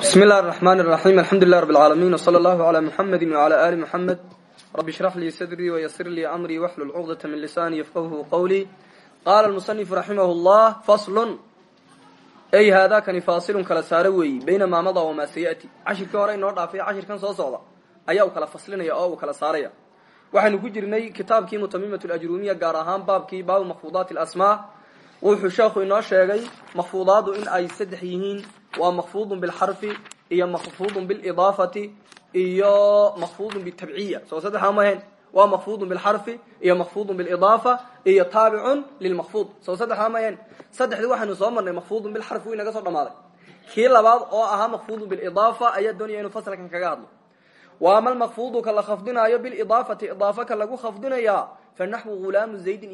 bismi اllahi الرحman الرaحيm alxamdu لlah rb اlcaalamiin wslى اllahu عlى muxamedi وعlى ali muxamed rabi shrax lii sadrii وysir lii amrii wxlul cqdaة min lisani yafqahu qawlii qaala اlmusنifu raximah اllah faslu ay haadakani faasilun kala saaro weeyi bayna maa mada wamaa sayati cashirkii hore inoo dhaafay cashirkan soo socda ayaa uu kala faslinaya oo uu kala saaraya waxaynu ku jirnay kitaabkii mutamimat اlajrumiya gaar ahaan baabkii baabu makfuudaati اlasmaa wuxuu sheekhu inoo sheegay makfuudaadu in ay saddex yihiin waa makfuudun bilxarfi iyo makfuudun bilidaafati iyo makfuudun bitabciya soo saddexaa ma ahayn. Waa makfuudun bilxarfi iyo makfuudun bilidaafa iyo taabicun lilmakfuud soo saddexaa ma ahayn. Saddexdii waxaynu soo marnay makfuudun bilxarfi uu inaga soo dhamaaday. Kii labaad oo ahaa makfuudun bilidaafa ayaa doonaya inuu fasalkan kaga hadlo. Wa ama almakfuudu ka la khafdinaayo bilidaafati idaafa ka lagu khafdinayaa fa naxwu hulaamu zaydin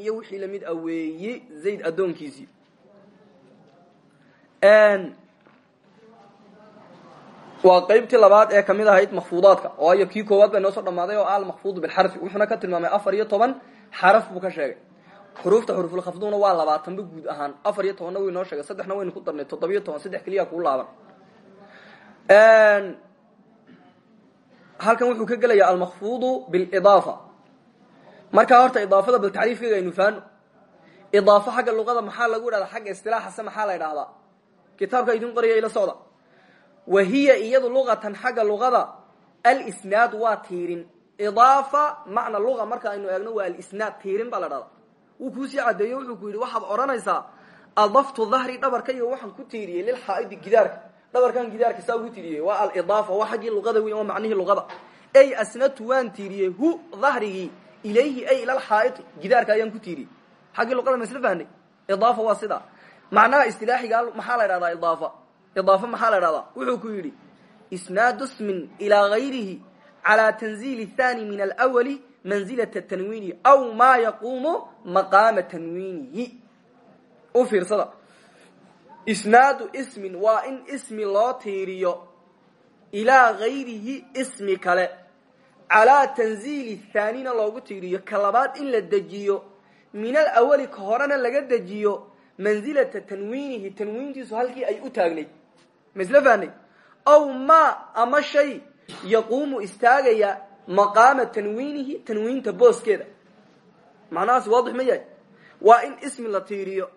waa qeybtii labaad ee ka mid ahayd makfuudaadka oo ayo kii koowaad bay noo soo dhamaaday oo almakfuudu bilxarfi wuxuuna ka tilmaamay afar iyo toban xaraf buu ka sheegay. Xuruufta xurufulkhafduna waa labaatanba guud ahaan. Afar iyo tobanna wuu inoo sheegay. Saddexna waynu ku darnay. Toddobiyo toban saddex keliya kuu laaban. Halkan wuxuu ka gelayaa almakfuudu bilidaafa markaa horta idaafada bal tacriifkeega aynu faano idaafo xagga luqada maxaa lagu idhahdaa xagga istilaaxase maxaa la idhahdaa kitaabka idin qoraya ila socda wa hiya iyadu luqatan xagga luqada alisnaad waa tiirin. Idaafa macna luqa marka aynu eegno waa alisnaad tiirin baa la dhahdaa. Wuu kuusii cadeeye wuxuu ku yidhi waxaad odhanaysaa adaftu dahri dhabarkayga waxaan ku tiiriyey lilxaaidi gidaarka. Dhabarkan gidaarka saa ugu tiiriyey waa alidaafa waa xaggii luqada wey waa macnihii luqada ey asnadtu waan tiiriyey hu dahrigii ilayhi ay ilalxaaidi gidaarka idaafa maxaa la idhahdaa wuxuu ku yidhi isnaadu smin ilaa gayrihi calaa tanziili thani min alwali manzilata tanwiinihi aw maa yaquumu maqaama tanwiinihi u fiirsada isnaadu ismin waa in ismi loo tiiriyo ilaa gayrihi ismi kale calaa tanziili thaanina loogu tiiriyo ka labaad in la dejiyo min alawali ka horena laga dejiyo manzilata tanwiinihi tanwiintiisu halkii ay u taagnayd ma isla fahnay aw ma ama shay yaquumu istaagaya maqaama tanwiinihi tanwiinta booskeeda. Macnahaasi waadix ma yahay. Waa in ismi la tiiriyo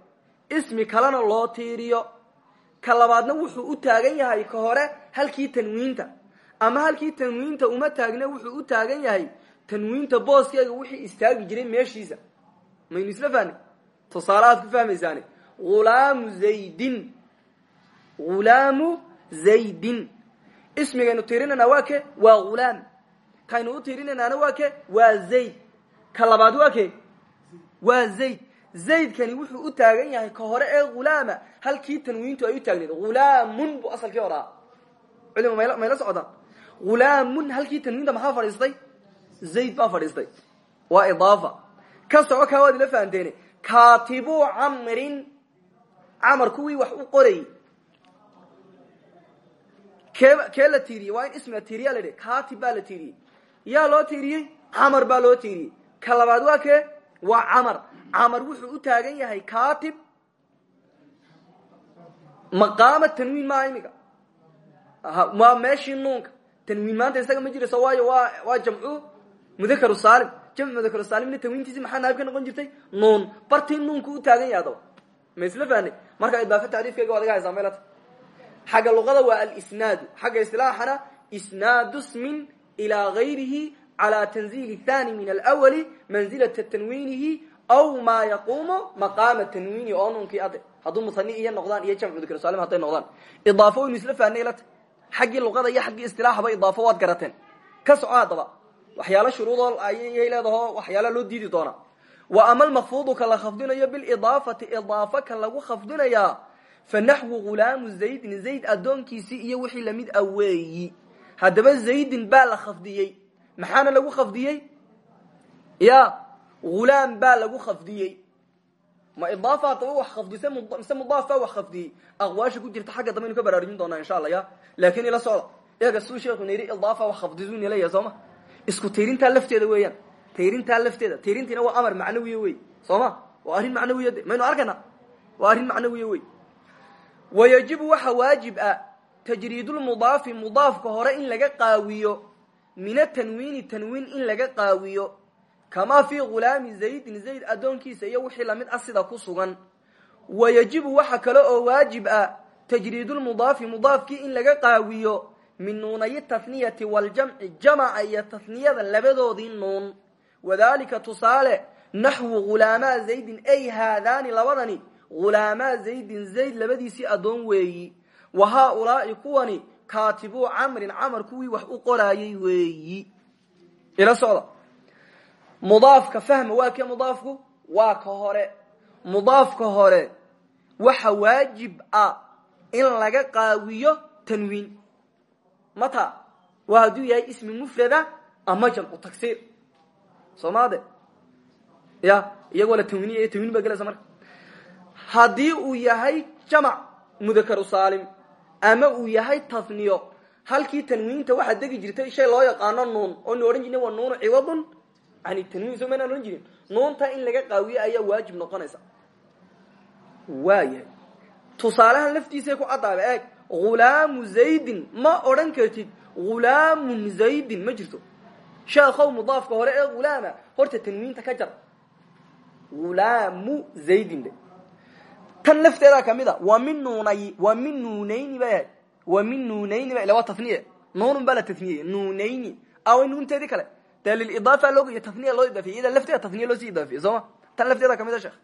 ismi kalena loo tiiriyo. Ka labaadna wuxuu u taagan yahay ka hore halkii tanwiinta ama halkii tanwiinta uma taagna wuxuu u taagan yahay tanwiinta booskeega wixii istaagi jiray meeshiisa. Maynu isla fahnay tusaale ku fahmaysaane hulaamu zaydin hulaamu zaydin ismigaynu tiirinanaa waa ke waa hulaam kaynu u tiirinanaana waa ke waa zayd ka labaad waa ke waa zayd zaydkani wuxuu u taagan yahay ka hore ee hulaama halkii tanwiintu ay u taagneed hulaamun buu asalkii hor ahaa culima mayla socdaan hulaamun halkii tanwiinta maxaa fadhiistay zayd baa fadhiistay waa idaafa ka soco kaa waad ila fahanteene kaatibu camar kuwii wax u qorayy kee la tiiriyey waa in ismi la tiiriya la dhi katib baa la tiiriyey yaa loo tiiriyey camar baa loo tiiriyey ka labaad waa kee? Waa camar. Camar wuxuu u taagan yahay katib maqaama tanwiin maaha imika waa meeshii nuunka. Tanwiin maanta isaga ma jirayso waayo waa waa jamcu mudakaru saalim. Jamcu mudakaru saalimna tanwiintiisi maxaa naayib ka noqon jirtay? Nuun. Bartii nuunku u taagan yahay adaba ma isla fahnay marka idaafa tacriifkeyga waad iga haysaa meelata xagga luqada waa alisnaadu xagga isilaaxana isnaadu smin ilaa gayrihi calaa tanziili thani min alwali manzilata tanwiinihi aw maa yaquumu maqaama tanwiini oo nuunkii ade hadduu musani iyo noqdaan iyo jamcu dikr salim hadday noqdaan. Idaafo waynu isla fahnay lata xaggii luqada iyo xaggii istilaaxaba idaafo waad garateen. Ka soco haddaba waxyaalo shuruudoo ayay leedaho la fa naxwu hulaamu zaydin zayd addoonkiisii iyo wixii la mid a weeyi haddaba zaydin baa la khafdiyey maxaana lagu khafdiyey ya hulaam baa lagu khafdiyey ma idaafa haddaba wax khafdise mise mudaaf baa wax khafdiyey aqwaasha ku jirta xagga dambe aynu ka baraarujin doonaa insha alla ya laakin ila socda eega suu sheekhu na yidhi idaafa wax khafdisu naleeyahay soo ma isku tiirintaa lafteeda weeyaan tiirintaa lafteeda tiirintiina waa amar macnawiya wey soo ma waa arrin macnawiya de maynu arkayna waa arrin macnawiya wayajibu waxa waajib ah tajriidulmudaafi mudaafka hore in laga qaawiyo min atanwiini tanwiin in laga qaawiyo. Kamaa fii ghulaami zaydin zayd addoonkiisa iyo wixii la mid ah sida ku sugan. Wa yajibu waxa kale oo waajib ah tajriidulmudaafi mudaafkii in laga qaawiyo min nuunayi tathniyati waljamci jamaca iyo tathniyada labadoodii nuun. Wadalika tusaale naxwu ghulaamaa zaydin ay haadaani labadani ghulaamaa zaydin zayd labadiisii addoon weeyi wa haaulaai kuwani kaatibuu camrin camar kuwii wax u qoraayay weeyi ila socda mudaafka fahma waa kee mudaafku waa ka hore mudaafka hore waxa waajib ah in laga qaawiyo tanwiin mata waa hadduu yahay ismi mufrada ama jamcu tagsir soo maade ya iyagoo la tanwiiniya tanwiin baa gelaysa marka haddii uu yahay jamac mudakaru saalim ama uu yahay tafniyo halkii tanwiinta waxaa degi jirtay shay loo yaqaano nuun oonu odhan jirna waa nuunu ciwadun yani tanwiin soo maynaan odhan jirin. Nuunta in laga qaawiyo ayaa waajib noqonaysa. Waayahay tusaalahan laftiisay ku caddaaba eeg hulaamu zaydin ma odhan kartid hulaamun zaydin ma jirto. Sheekhow mudaafka hore ee hulaama horta tanwiinta ka jar. Hulaamu zaydin de tan lafteedaa ka mid a waa min nuunay waa min nuunayni bay ahayd waa min nuunayni ba waa taniye nuunun baa la taniyey nuunayni. Awa nuunteedii kale. Dee lilidaafa loogayo taniya loo idaafiye iyada lafteeda taniya loo sii idaafiye sooma tan lafteeda ka mid a sheekh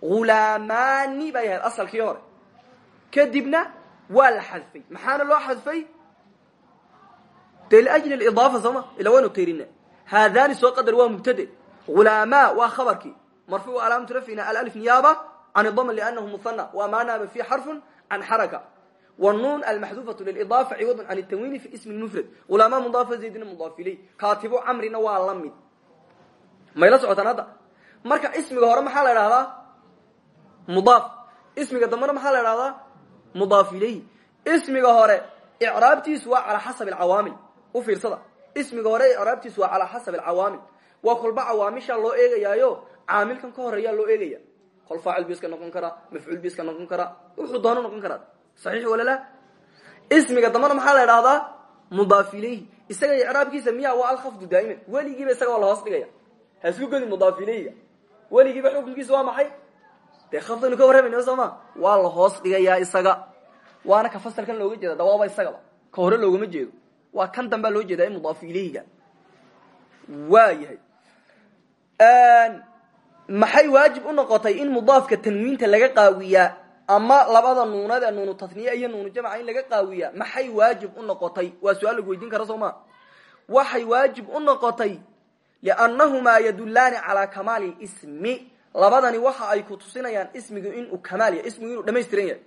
hulamaani bay ahayd asalkii hore. Kadibna waa la xadfay. Maxaana loo xadfay? De liajli lidaafa sooma ila waynu tirina haadani soo qadar waa mubtade. Hulama waa khabarkii. Marfuuc calaamatu rafcina alif niyaaba can idama lianahu muhana waa maa naaba fi xarfun can xaraka wnuun almaxduufatu lilidaafa ciwadun can tanwiini fi ismi mufrad hulama mudaafa zaydina mudaaf iley kaatibu camrina waa la mid mayla socotaan hadda marka ismiga hore maxaa la idhahdaa mudaaf ismiga dambena maxaa la idhahdaa mudaaf ilayhi ismiga hore icraabtiisu waa calaa xasab alcawaamil u fiirsada ismiga hore icraabtiisu waa calaa xasab alcawaamil waa kolba cawaamisha loo eegayaayo caamilkan ka horeeyaa loo eegaya kol faacil bu iska noqon karaa mafcuul bu iska noqon karaa wuxuu doono noqon karaa. Saxiix wala la? Ismiga dambana maxaa la idhahdaa mudaaf ilayhi isaga icraabkiisa miya waa alkhafdu daa'iman. Weligiiba isaga waa lahoos dhigaya. Ha isku godi mudaaf ilayhiga weligiiba xukunkiisa waa maxay? Dee khafdaynu ka warramayna soo ma? Waa la hoos dhigayaa isaga. Waana ka fasalkan looga jeeda dawaaba isagaba. Ka hore loogama jeedo. Waa kan dambaa loo jeedaa in mudaafu ilayhiga waa yahay maxay waajib u noqotay in mudaafka tanwiinta laga qaawiyaa ama labada nuunad ee nuunu taniya iyo nuunu jamca in laga qaawiyaa? Maxay waajib u noqotay? Waa su'aal lagu weydiin kara soo ma? Waxay waajib u noqotay liannahumaa yadulaani calaa kamaali ismi. Labadani waxa ay ku tusinayaan ismigu inuu kamaal yahay ismigu inuu dhamaystiran yahay.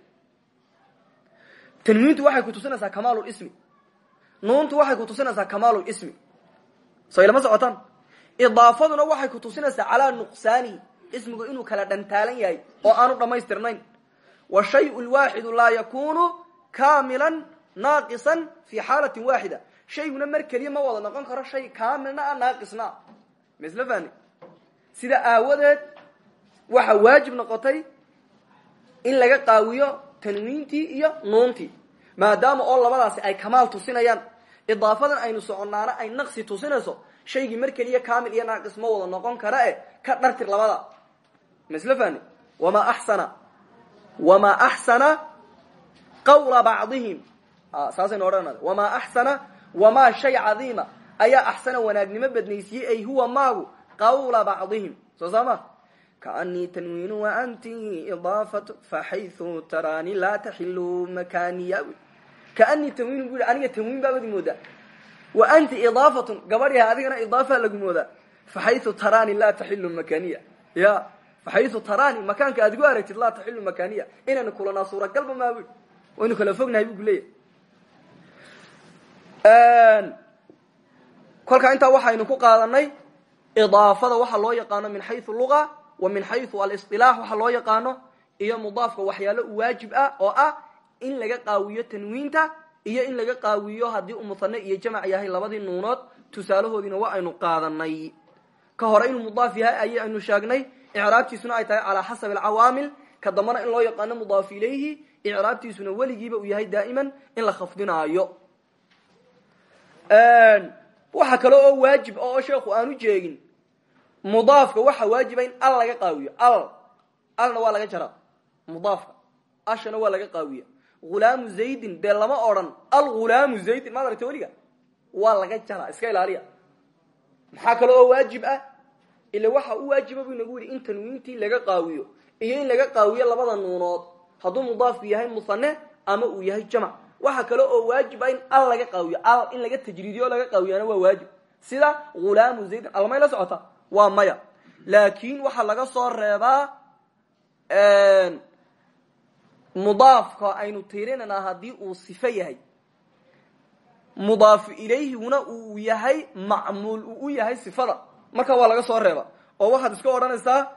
Tanwiintu waxay ku tusinaysaa kamaalulismi nuuntu waxay ku tusinaysaa kamaalulismi so ilama socotaan idaafaduna waxay ku tusinaysaa calaa nuqsaanihi ismigu inuu kala dhantaalan yahay oo aanu dhammaystirnayn. Wa shayu lwaaxidu laa yakunu kaamilan naaqisan fi xaalatin waaxida shayguna mar keliya ma wada noqon karo shay kaamilna a naaqisna masla fahni sida aawadeed waxa waajib noqotay in laga qaawiyo tanwiintii iyo nuuntii maadaama oo labadaasi ay kamaal tusinayaan. Idaafadan aynu soconnaana ay naqsi tusinayso shaygii mar keliya kaamil iyo naaqis ma wada noqon kara e ka dhartir labada. Masla fahni wamaa axsana wamaa axsana qawla bacdihim? Saasaynu odhanaa wamaa axsana wamaa shay cadiima? Ayaa axsana wanaagnimo badnaysiyey ay huwa maagu qawla bacdihim. Soo saama? Kaanii tanwiinu waanti idaafatu faxayu taraani laa taxilu makaniya kaanii tanwiinu bu aniga tanwiin baabadi moodaa wa anti idaafatun gabadhiha adigana idaafa lagu moodaa faxayu taraani laa taxilu makaniya. Ya faxayu taraani makaanka aad igu aragtid laa taxilu makaniya. Inaynu kulanaa suuragalba maabu waynu kala fognahay bu kuleeyahy kolkaa intaa waxaynu ku qaadanay idaafada waxa loo yaqaano min xayu luga wa min xayu alisilaax waxa loo yaqaano iyo mudaafka waxyaalo waajib ah oo ah in laga qaawiyo tanwiinta iyo in laga qaawiyo haddii uu muhane iyo jamac yahay labadii nuunood tusaalahoodiina waa aynu qaadanay ka hore inuu mudaaf yahay ayaynu sheegnay icraabtiisuna ay tahay calaa xasabi alcawaamil ka dambana in loo yaqaano mudaaf ilayhi icraabtiisuna weligiiba uu yahay daa'iman in la khafdinaayo. Waxa kale oo waajib oo sheekhu aanu jeegin mudaafka waxa waajiba in al laga qaawiyo al alna waa laga jaraa mudaafka ashana waa laga qaawiya hulaamu zaydin dee lama odran alghulaamu zaydin maad aragta weliga? Waa laga jaraa iska ilaaliya. Maxaa kale oo waajib ah? Ila waxa u waajiba bu inagu yidhi in tanwiintii laga qaawiyo iyo in laga qaawiyo labada nuunood hadduu mudaafku yahay musane ama uu yahay jamc waxa kale oo waajib ah in al laga qaawiyo al in laga tajriidiyo o laga qaawiyana waa waajib. Sida hulaamu zaydin almay la socota? Waa maya. Laakin waxaa laga soo reebaa mudaafka aynu tirinanaa haddii uu sifo yahay. Mudaafu ilayhiguna uu yahay macmuul uu yahay sifada. Marka waa laga soo reeba oo waxaad iska odhanaysaa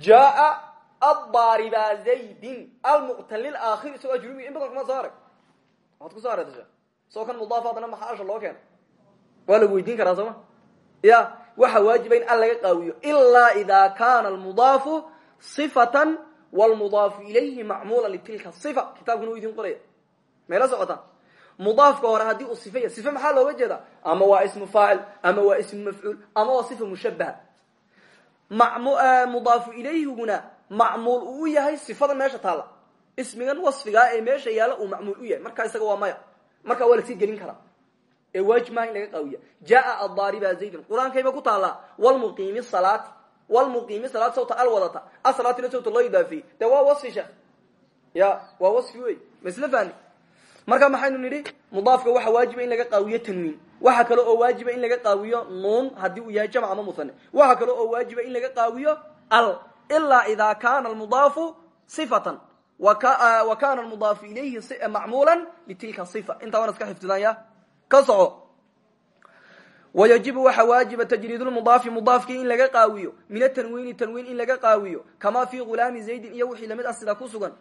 jaa addaariba zaydin almuqtalil aakhir isagoo ajrubi in badan kuma soo arag. Ku soo areetasha isagoo kan mudaaf haddana maxaa asha loo keena waa weydiin karaa sooma ya waxa waajiba in al laga qaawiyo. Ilaa ida kana almudaafu sifatan wlmudaafu ilayhi macmuula litilka ifa kitaabkuna u idin qoraya mayla socotaan mudaafka hore haddii uu sifaya sife maxaa looga jeeda ama waa ismu faacil ama waa ismu mafcuul ama waa sifa mushabaha mudaafu ilayhiguna macmuul uu u yahay sifada meesha taalla ismigan wasfigaa ee meesha yaalla uu macmuul u yahay markaa isaga waa maya markaa waa la sii gelin karaa ee waajib maha in laga qaawiya jaa adaariba zaydin qur'aankayba ku taallaa wlmuqiimi salaati wlmuqiimi salaat sawta al wadata asalaatina sawta loo idaafiyey de waa wasfi sheekh ya waa wasfi wey ma isla fahni marka maxaynu nidhi mudaafka waxa waajiba in laga qaawiyo tanwiin waxa kale oo waajiba in laga qaawiyo nuun haddii uu yahay jamc ama musane waxa kale oo waajiba in laga qaawiyo al ilaa ida kana almudaafu sifatan wa kana almudaafu ilayhi macmuula litilka sifa intaa waan iska xifdinaya ka soco wayajibu waxa waajiba tajriid lmudaafi mudaafkii in laga qaawiyo min atanwiini tanwiin in laga qaawiyo kamaa fii ghulaami zaydin iyo wixii la mid ah sida ku sugan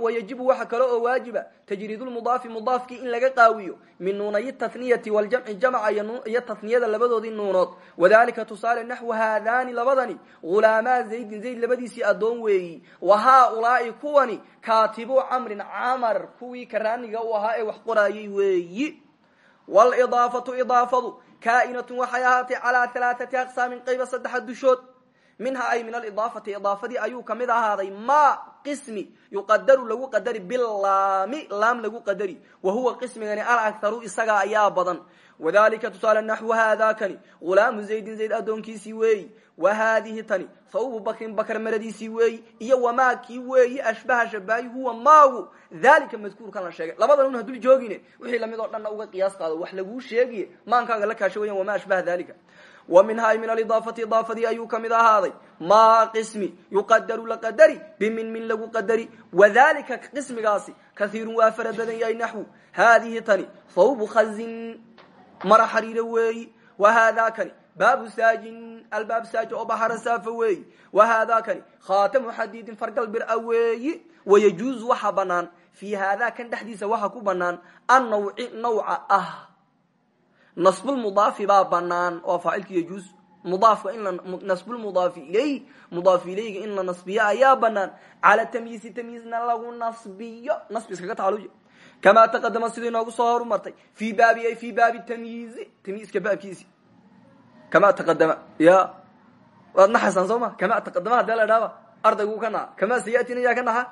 wayajibu waxa kale oo waajiba tajriid lmudaafi mudaafkii in laga qaawiyo min nuunayi taniyati waljamci jamca iyo taniyada labadoodii nuunood. Wadalika tusaale naxwu haadani labadani hulaamaa zaydin zayd labadiisii adoon weeyi wa haaulaai kuwani kaatibu camrin camar kuwii karaaniga u ahaa ee wax qoraayay weeyi. Wlidaafatu idaafadu kaainatun waxay ahaatay calaa alaaati aqsaamin qayba saddexa dushood minha ay min alidaafati idaafadii ayuu ka mid ahaaday ma qismi yuqadaru lagu qadari bilaami laam lagu qadari wa huwa qismigani alakharu isaga ayaa badan. Wadalika tusaale naxwu haadakani hulaamu zaydin zayd adoonkiisii weeyi wa haadihi tani thawbu bakrin bakr maradiisii weeyi iyo wamaa kii weeyi ashbaha shabaahi huwa maagu. Dalika madkuurkan la sheegay. Labadan un hadul joogine wixii la mid oo dhanna uga qiyaas qaado. Wax laguu sheegiye maankaaga la kaasho weyan wamaa ashbaha dalika wa minhaa min alidaafati idaafadii ayuu ka mid ahaaday maa qismi yuqadaru la qadari bimin min lagu qadari wadalika qismigaasi kaiirun waa fara badan yahay naxwu haadihi tani thawbu khazin mara xariiro weeyi wa haadakani baabu saajin albaab saaji oo baxara saafa weeyi wa haadakani khaatamu xadiidin fargal bir-a weeyi wayajuuzu waxa banaan fii haadaa kan ku banaan annawci nawca nasbulmudaafi baa banaan oo faacilka yajuuz mudaafka in nasbulmudaafi ilayh mudaaf ilayga in la nasbiyo ayaa banaan cala tamyiisi tamyiizna lagu nasbiyo. Nasbi iskaga tacaluji kamaa taqadama sidii noogu soo horumartay. Fii baabi ay fii baabi tamyiizi tamyiiska baabkiisi. Kamaa taqadama ya waad naxaysaan soo ma? Kamaa taqadama hadee la dhaaba ardaygu ka naxa. Kamaa sayatina yaa ka naxa?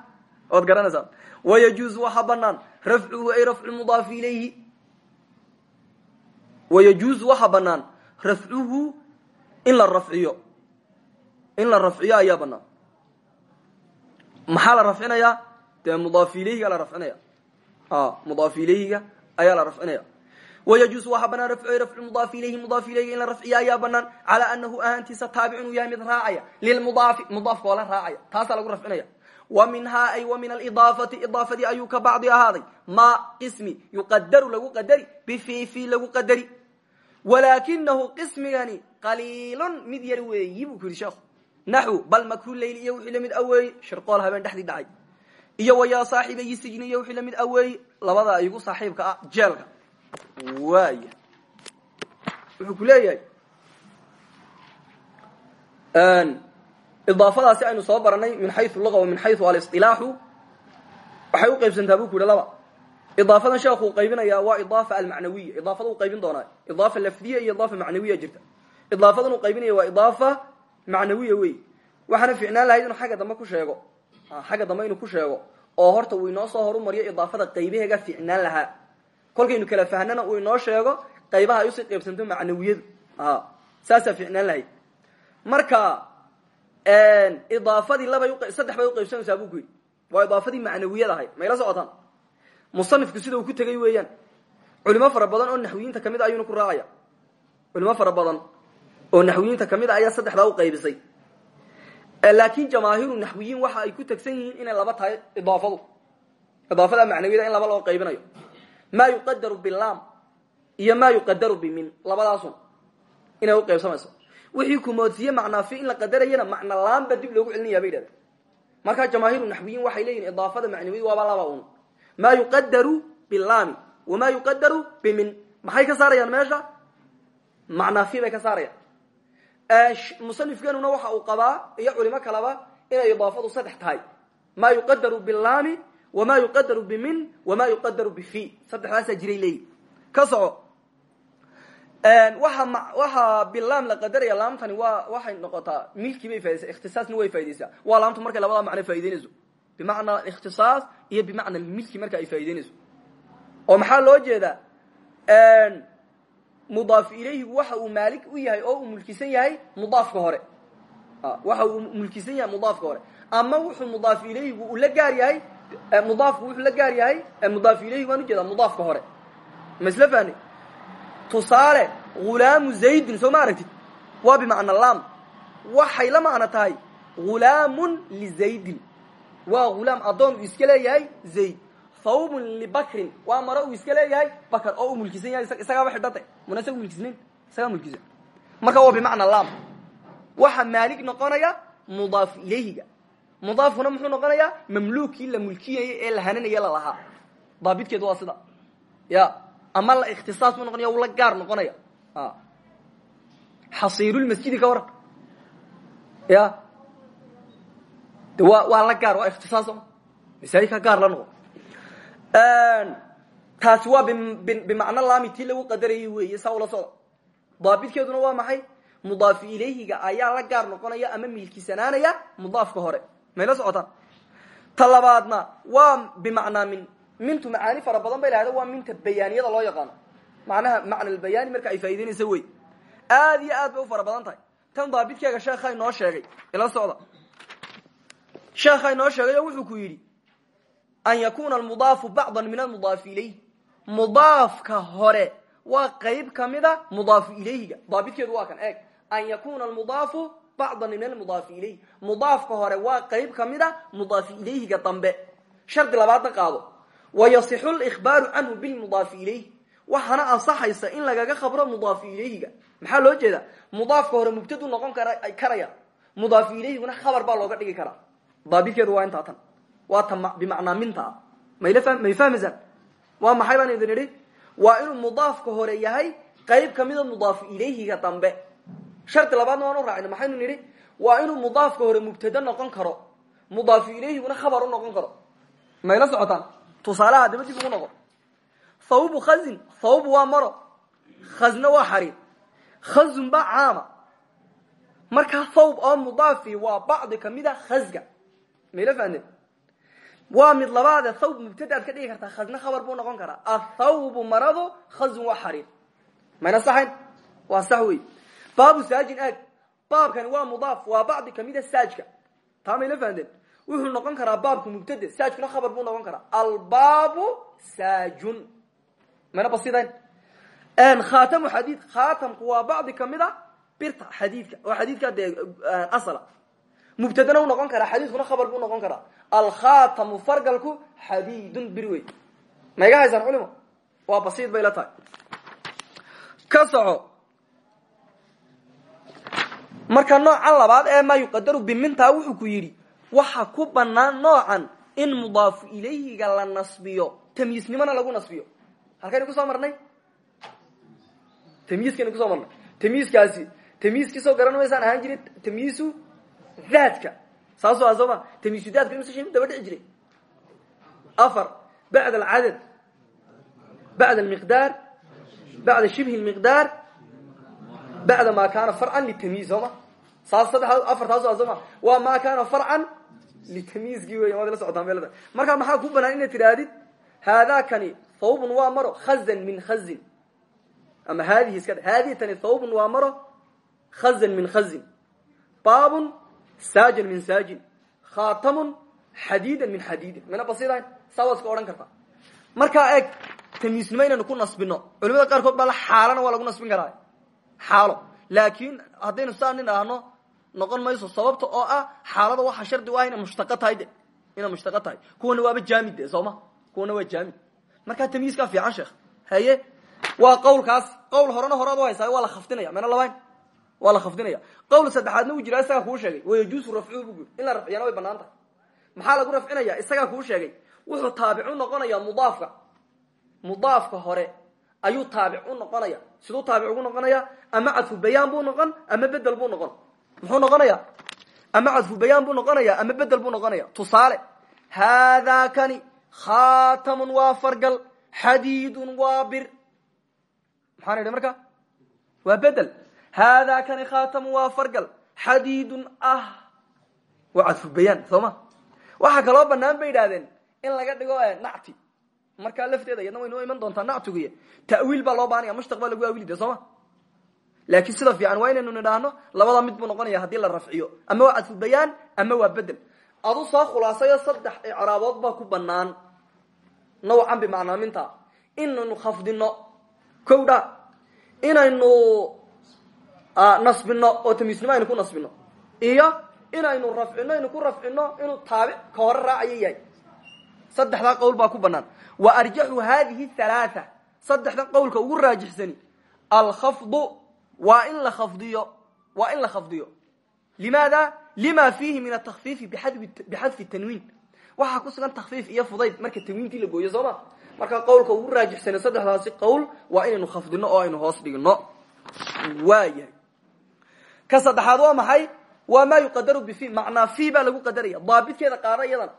Oad garanaysaa wayajuuz waxa banaan rafcuhu ay rafcu mudaafi ilayhi wayajuuzu waxa banaan rafcuhu in la rafciyo. In la rafciyo ayaa banaan maxaa la rafcinaya? Dee mudaaf ilayhiga la rafcinaya. Mudaaf ilayhiga ayaa la rafcinaya. Wayajuusu waxaa banaan rafcu rafcu mudaaf ilayhi mudaaf ilayhiga in la rafciyo ayaa banaan calaa anahu ahaantiisa taabicun uu yahay mid raacaya. Lilmudaafi mudaafka oo la raacaya. Taasaa lagu rafcinaya. Wa minhaa ay wa min alidaafati idaafadii ayuu ka bacdi ahaaday. Ma qismi yuqadaru lagu qadari bififi lagu qadari walaakinahu qismigani qaliilun mid yar weeyi buu ku yidhi sheekhu. Naxwu bal makru leyli iyo wixii la mid aweeye shirqool habeen dhexdii dhacay. Iyo wayaa saaxiibayi sijni iyo wixii la mid aweeye labada igu saaxiibka ah jeelka. Waaya wuxuu ku leeyahay idaafadaasi aynu soo baranay min xayu luga wa min xayu alisilaaxu waxay u qaybsantaa bu ku yihi laba idaafadan sheekhu uu qaybinaya waa idaafa almacnawiya. Idaafada u qaybin doonaa. Idaafa lafdiya iyo idaafa macnawiya jirta. Idaafadan uu qaybinaya waa idaafa macnawiya wey waxaana ficnaan lahayd inuu xagga dambe ku sheego. Xagga dambe inuu ku sheego oo horta uu inoo soo horumariyo idaafada qaybaheega ficnaan lahaa. Kolkaynu kala fahnana uu inoo sheego qaybaha ay u sii qaybsanto macnawiyadu. Saasaa ficnaan lahayd. Marka idaafadii labay saddex bay uqaybsanaysaa bu ku yidhi. Waa idaafadii macnawiyad ahayd mayla socotaan musanifku sida uu ku tegey weeyaan. Culimo fara badan oo naxwiyiinta ka mid a ayuuna ku raacaya. Culimo fara oo naxwiyiinta ka mid a ayaa saddexdaa u qaybisay. Laakin jamaahiru naxwiyiin waxa ay ku tegsan yihiin inay laba tahay idaafadu. Idaafada macnawiyada in laba loo qaybinayo. Maa yuqadaru bilam iyo maa yuqadaru bimin. Labadaasun inay u qaybsamayso. Wixii kumoodsiye macnaafi in la qadarayana macna laanba dib loogu celinaya bay yidhahdeen. Jamaahiru naxwiyiin waxay leeyihiin idaafada macnawiyada waaba laba un maa yuqadaru bilaami wamaa yuqadaru bimin. Maxay ka saarayaan meesha? Macnaafi bay ka saarayaan. Musanifkeenuna waxa uu qabaa iyo culimo kaleba inay idaafadu saddex tahay. Maa yuqadaru bilaami wamaa yuqadaru bimin wamaa yuqadaru bifi. Saddexdaasaa jiray leeyihi ka soco. Waxa waxaa bilaam la qadaraya laamtani waa waxay noqotaa milki bay faidaysaa ikhtisaasna way faa'idaysaa waa laamtu markay labada macno faa'idaynayso bimacna ikhtisaas iyo bimacna milki marka ay faa'idaynayso oo maxaa loo jeedaa? Mudaaf ilayhigu waxa uu maalik u yahay oo uu mulkisan yahay mudaafka hore. Waxa uu mulkisan yahay mudaafka hore. Ama wuxuu mudaaf ilayhigu uu la gaar yahay mudaafku wuxuu la gaar yahay mudaaf ilayhigu waan u jeedaa mudaafka hore. Ma isla fahni tusaale hulaamu zaydin soo ma aragtid? Waa bimacna lam waxay la macno tahay hulaamun lizaydin waa hulaam addoon uu iska leeyahay zayd. Thawbun libakrin waa maro uu iska leeyahay bakr oo uu mulkisan yahay isagaaba xidhate. Muna isaga mulkisnayn isagaa mulkisan marka waa bimacna lam waxa maalig noqonaya mudaaf ilayhiga. Mudaafkuna muxuu noqonayaa mamluukii la mulkiyayay ee la hananaya lalahaa daabidkeedu waa sida. Ya ama la ikhtisaas buu noqonaya la gaar noqonaya. Xasiirulmasjidi ka waran. Ya de waa waa la gaar waa ikhtisaas masaajidka gaar la noqo. Taasi waa bimacno laami lagu qadarayay weeye saa ula socda waa maxay? Mudaafi ilayhiga ayaa la gaar noqonaya ama milkisanaanaya mudaafka hore. Mayla socotaan? Ta labaadna waa bimacnaa min mintu macaani fara bay lahada waa minta bayaaniyada loo yaqaano. Macnaha macna albayaani marka ay faa'idaynaysa wey aad aad u fara tahay. Tan daabidkeega sheekha inoo sheegay. Ila socda sheekha inoo sheegay oo wuxuu ku yidhi an yakuna almudaafu bacdan min almudaafi ilayh mudaafka hore waa qayb kamida mudaafu ilayhiga. Daabidkeedu waa kan eeg. An yakuna almudaafu bacdan min almudaafi ilayh mudaafka hore waa qayb kamida mudaafi ilayhiga dambe. Shardi labaadna qaado. Wayasixu lihbaaru canhu bilmudaafi ilayh waxaana ansaxaysa in lagaga khabro mudaafi ilayhiga. Maxaa loo jeeda mudaafka hore mubtadu noqon karaya mudaafi ilayhiguna khabar baa looga daabidkeedu waa intaa tan waa ta bimacnaa minta may fahmaysaan waa maxay baan idin idhi? Waa inuu mudaafka hore yahay qayb kamida mudaafu ilayhiga dambe. Shardi labaadna waan u raacina maxaynu nidhi? Waa inuu mudaafka hore mubtado noqon karo. Mudaafu ilayhiguna khabar noqon karo. Mayla socotaan? Tusaalaha daba dib ugu noqo. Thawbu khazin thawb waa maro. Khazna waa xariir. Khazun ba caama. Markaa thawb oo mudaafi waa bacdi kamida khazga mayla fahneen waa mid labaade thawb mubtadaad ka dhigi kartaa khazna khabar buu noqon karaa. Athawbu marado khazun waa xariir. Mayna saxayn? Waa sax wey baabu saajin aag baabkani waa mudaaf waa bacdi kamida saajka. Taa mayla fahdeen wuxuu noqon karaa baabku mubtade saajkuna khabar buu noqon karaa. Albaabu saajun. Mana basidayn khaatamu xadiid khaatamku waa bacdi kamida birta xadiidka oo xadiidka dee asala mubtadena u noqon karaa xadiidkuna khabar buu noqon karaa alkhatamu fargalku xadiidun bir wey ma iga haysaan culimo waa basiid bay la tahay. Ka marka noocan labaad ee maa yuqadaru bimintaa wuxuu ku yidhi waxa ku banaan noocan in mudaafu ilayhiga la nasbiyo tamyiisnimona lagu nasbiyo. Halkaynu ku soo marnay? Tamyiiskaynu ku soo marnay. Tamyiiskaasi tamyiiskii soo ahaan jiri tamyiisu daadka saasoo ah soo ma tamiisu daadka imse shay daba dhici jiray afar bacd alcadad bacd almiqdaar bacda shibhi lmiqdaar bacda ma kaana farcan litamiiz soo ma saas saddex afartaas ah soo ma waa ma kaana farcan litamiizkii wey waad la socotaa meelada markaa maxaa ku banaan inaad tidhaahdid haadakani thawbun waa maro khazan min khazin ama haadihi iska dhe haadihi tani thawbun waa maro khazan min khazin baabun saajan min saajin khatamun xadiidan min xadiidin mayna basidahayn saa waad iska odhan kartaa markaa ku nasbino culimada qaarkood baa la xaalana waa lagu nasbin karaa xaalo laakiin haddaynu saa nin noqon mayso sababta oo ah xaalada waxaa shardi u ah de inay mushtaqo tahay kuwana waaba jaamid de sooma kuwana waa jaamid markaa sheekh haye waa qawlkaas qawl horena horead u haysaa waa la khafdinaya mayna labayn waa la khafdinaya qawl saddexaadna uu jiraa isagaa kuu sheegay. Wayajuusu rafcuhu bu guri in la rafciyana way bannaan tahay. Maxaa lagu rafcinaya? Isagaa kuu sheegay. Wuxuu taabicu noqonayaa mudaafka. Mudaafka hore ayuu taabic u noqonaya siduu taabic ugu noqonaya ama cadfu bayaan buu noqon ama bedel buu noqon? Muxuu noqonaya ama cadfu bayaan buu noqonaya ama bedel buu noqonaya tusaale haadaa kani khatamun waa fargal xadiidun waa bir. Maxaan idhi marka? Waa bedel haadaa kani khatamun waa fargal xadiidun ah waa cadfu bayaan soo ma waxaa kaloo banaan bay idhahdeen in laga dhigo nacti markaa lafteeda iyadna waynoo iman doontaa nactiguy ta'wiil baa loo baanaya mushtaq baa lagu awili de soo ma laakiin sida fiican waa inaynu nidhaahno labada mid buu noqonaya haddii la rafciyo ama waa cadfu bayaan ama waa bedel adu soo khulaasayo saddex icraabood baa ku banaan nawcan bimacnaaminta inaynu khafdino kowdha inaynu nasbino oo tamiisnimo aynu ku nasbino iyo inaynu rafcino aynu ku rafcino inuu taabic ka hore raacayo yahay. Saddexdaa qowl baa ku banaan wa arjaxu hadihi halaaa saddexda qowlka ugu raajixsani. Alkhafdu waa in la khafdiyo waa in la khafdiyo. Limaada? Lima fiihi min atakfiifi bixadfi tanwiin waxaa ku sugan takfiif iyo fudayd marka tanwiintii la gooyo soo ma? Marka qowlka ugu raajixsani saddexdaasi qowl waa inaynu khafdino oo aynu hoos dhigno. Waayahay ka saddexaad waa maxay? Waa maa yuqadaru bifi macnaa fi baa lagu qadaraya daabidkeeda qaada iyadana.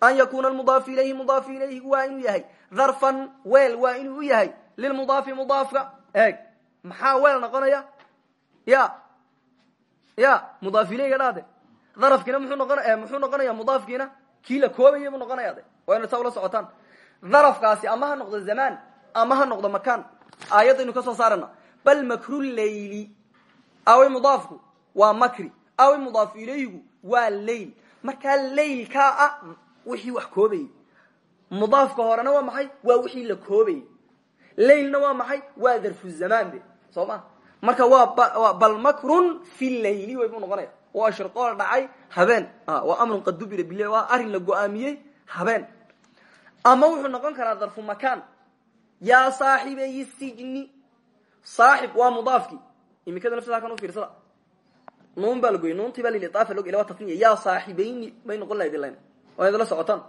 An yakuna mudaaf ilayhi mudaaf ilayhi waa inuu yahay. Dharfan weel waa inuu u yahay. Lilmudaafi mudaafka eeg. Maxaa weel noqonaya? Ya ya mudaaf ilayga dhaade darafkiina muxuu noqon muxuu noqonaya mudaafkiina kii la koobaya buu noqonaya de. Waa ina saa ula socotaan. Darafkaasi ama ha noqdo zamaan ama ha noqdo makaan aayaddaynu ka soo saarana. Bal makru leyli aaway mudaafku waa makri. Aaway mudaaf ilayhigu waa leyl markaa leylkaa ah wixii wax koobayey mudaafka horena waa maxay? Waa wixii la koobayey leylna waa maxay? Waa darfu zamaan be. Soo ma? Marka waa bal makrun fi leyli way buu noqonaya. Waa shirqool dhacay habeen. Waa amrun qad dubira bil waa arrin la go'aamiyey habeen. Ama wuxuu noqon karaa darfu makaan. Yaa saaxibeyi sijni. Saaxib waa mudaafkii imikada naftada kan u fiirsada. Nuun baa lagoyey nuuntii baa liliaafa log waa tasniya yaa saaxibayni may noqon lahayd ilan waa idala socotaan.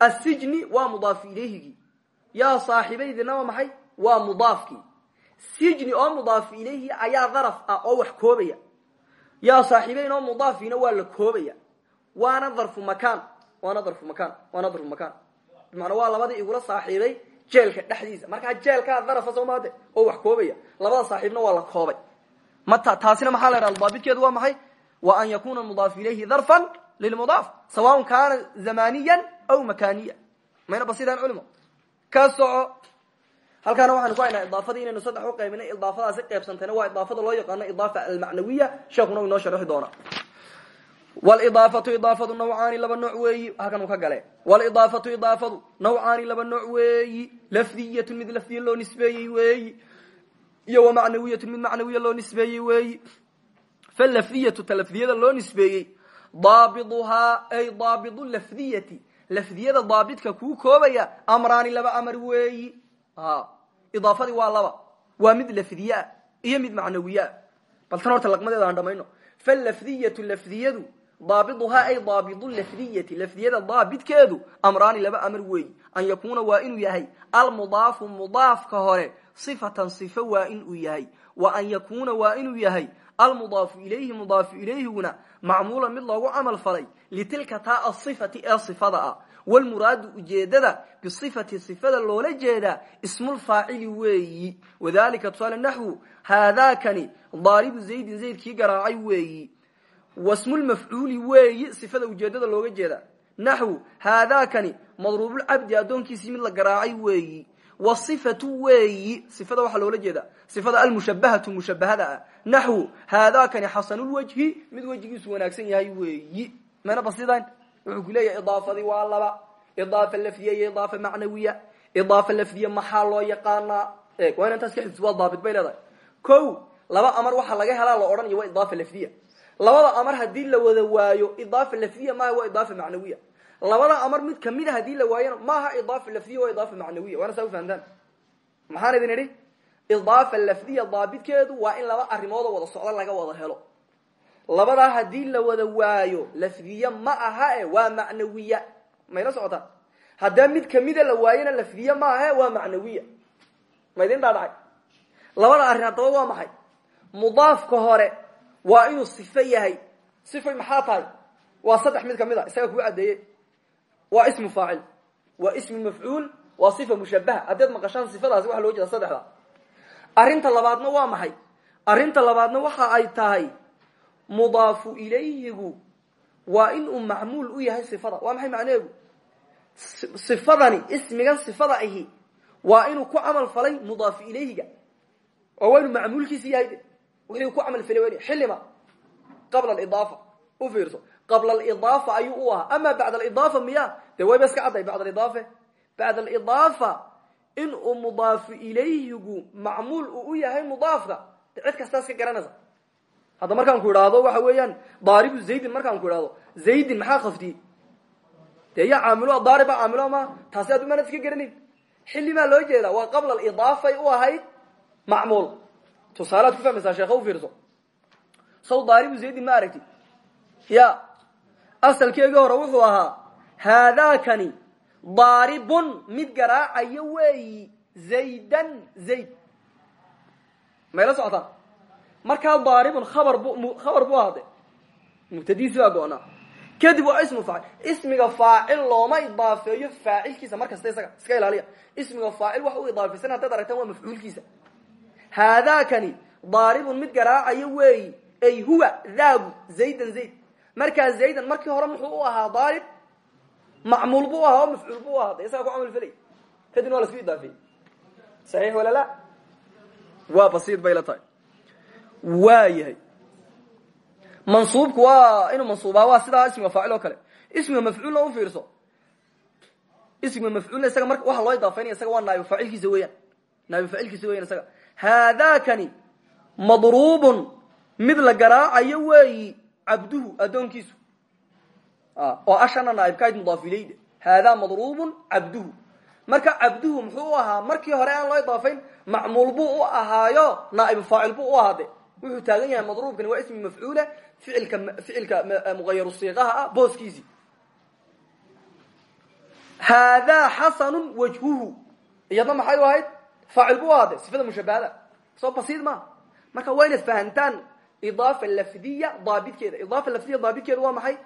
Asijni waa mudaaf ilayhigii yaa saaxibaydina waa maxay? Waa mudaafkii sijni oo mudaaf ilayhi ayaa daraf ah oo wax koobaya. Yaa saaxibayn oo mudaafiina waa la koobaya. Waana darfu makaan waana darfu makaan waana darfu makaan. Bimacnaa waa labadii igula saaxiibay jeelka dhexdiisa. Markaa jeelkaa darafa soo maade oo wax koobaya. Labada saaxiibna waa la koobay. Mata taasina maxaa la ydhaha daabidkeedu waa maxay? Wa an yakuna mudaaf ilayhi darfan lilmudaaf sawaun kaana zamaniyan aw makaniya mayna basidaan culimo ka soco. Halkaana waxaanu ku haynaa idaafadii inaynu saddex u qaybinay. Idaafadaasi qaybsantayna waa idaafada loo yaqaano idaafa almacnawiya. Sheekuna u inoo sharxi doona wlidaafatu idaafadu nawcaani laba nooc weeyi. Halkan ka gale. Walidaafatu idaafadu nawcaani laba nooc weeyi. Lafdiyatu mid lafdiya loo nisbeeyey weeyi. Iyo wamacnawiyatu mid macnawiya loo nisbeeyey weeyi. Falafdiyatu ta lafdiyada loo nisbeeyey. Daabiduhaa ay daabidu lafdiyati. Lafdiyada daabidka kuu koobaya amraani laba amar weeyi. Idaafadii waa laba. Waa mid lafdiyaa iyo mid macnawiyaa. Bal tan horta laqmadeeda aan daabiduhaa ay daabidu lafdiyati lafdiyada daabidkeedu amraani laba amar weeyi an yakuuna waa inuu yahay almudaafu mudaafka hore sifatan sifo waa inuu yahay. Wa an yakuuna waa inuu yahay almudaafu ilayhi mudaafu ilayhiguna macmuulan mid loogu camal falay litilka taa asifati ee sifada ah. Wlmuraadu ujeedada bisifati sifada loola jeedaa ismulfaacili weeyi. Wadalika tusaale naxwu haadakani daaribu zaydin zaydkii garaacay weeyi wasmulmafcuuli weeyi sifada ujeedada looga jeeda. Naxwu haadakani madruubulcabdi addoonkiisii mid la garaacay weeyi wasifatu weeyi sifada waxaa loola jeeda. Sifada almushabahatu mushabahada ah naxwu haadakani xasanulwajhi mid wejigiisu wanaagsan yahay weeyi mana basidan wuxuu ku leeyahay idaafadii waa laba. Idaafa lafdiya iyo idaafa macnawiya. Idaafa lafdiya maxaa loo yaqaanaa? Waa ina intaas ka xidis waa daabit bay leedahay. Ko laba amar waxaa laga helaa la odhanaya waa idaafa lafdiya labada amar haddii la wada waayo idaafa lafdiya maaha waa idaafa macnawiya. Labada amar mid kamida haddii la waayona maaha idaafa lafdiya waa idaafa macnawiya. Waana saa ufahamtaan maxaan idin idhi? Idaafa lafdiya daabitkeedu waa in laba arimoodoo wada socdo laga wada helo. Labadaa haddii la wada waayo lafdiye ma aha e waa macnawiya. Mayla socotaa? Haddii mid kamida la waayona lafdiye ma aha waa macnawiya. Ma idin dhaadhacay? Labada arrin haddaba waa maxay? Mudaafka hore waa inuu sifo yahay. Sifay maxaa tahay? Waa saddex mid ka mid a isaga kuu caddeeye waa ismu faacil. Waa ismu mafcuul. Waa sifa mushabaha haddaad maqashaan sifadaasi waxa loo jeeda saddexda. Arrinta labaadna waa maxay? Arrinta labaadna waxa ay tahay mudaafu ilayhigu waa in uu macmuul u yahay sifada. Waa maxay macnaheegu sifadani ismigan sifada ahi waa inuu ku camal falay mudaafu ilayhiga oo waa inuu macmuulkiisi yahay wixii ku camal falay wen xillima qabla alidaafa u fiirso. Qabla alidaafa ayuu u ahaa. Ama bacd alidaafa miya? Dee wayba iska cadday bacd alidaafe? Bacd alidaafa in uu mudaafu ilayhigu macmuul uu u yahay mudaafka de cid kastaa iska garanaysa. Hadda markaan ku idhaahdo waxa weeyaan daaribu zaydin markaan ku idhahdo zaydin maxaa qaftiyey dee ya caamilo daariba caamilo ma taasi addu maanad iska garanayn? Xilli maa loo jeeda waa qabla alidaafay u ahayd macmuul tusaalead ku fahmaysaa sheekha u fiirso saw daaribu zaydin ma aragtid ya asalkeegii hore wuxuu ahaa haadakani daaribun mid garaacayo weeyi zaydan zayd mayla socotaa markaa daaribun kabar bu khabar bu ahade mubtadiisi baa go-naa kadib waa ismu faacil ismiga faacil looma idaafeeyo faacilkiisa mar kasta isaga iska ilaaliya ismiga faacil waxa u idaafaysan haddaad aragtaan waa mafcuulkiisa haadakani daaribun mid garaacayo weeyi ay huwa daagu zaydan zayd. Markaa zaydan markii hore muxuu u ahaa daarib macmuul bu ahaa oo mafcuul bu ahaa. De isaga ku camal felay kadibna waa la isku idaafeeyey saxiix wala la? Waa basiid bay la tahay. Waa yahay. Mansuubku waa inuu mansuubaha waa sidaa ismiga faacil oo kale. Ismiga mafcuulna u fiirso. Ismiga mafcuulna isaga marka waxa loo idaafaynaya isaga waa naaib faacilkiisa weeyaan. Naaib faacilkiisa weyan isaga haadakani madruubun mid la garaacayo weeyi cabduhu addoonkiisu. Oo ashana naaibkayd mudaaf ilayda haadaa madruubun cabduhu. Marka cabduhu muxuu ahaa markii hore aan loo idaafayn macmuul buu u ahaayo naaib faacil buu u ahaade. Wuxuu taagan yahay madruubkani waa ismi mafcuula ficilka ficilka muqayaru siiqaha ah booskiisii haadaa wajhuhu. Iyadna maxay u faacil buu ahaade sifada mushabahada soo basiid maa marka waa inaad fahantaan idaafa lafdiya daabitkeeda idaafa lafdiya daabitkeeda waa maxay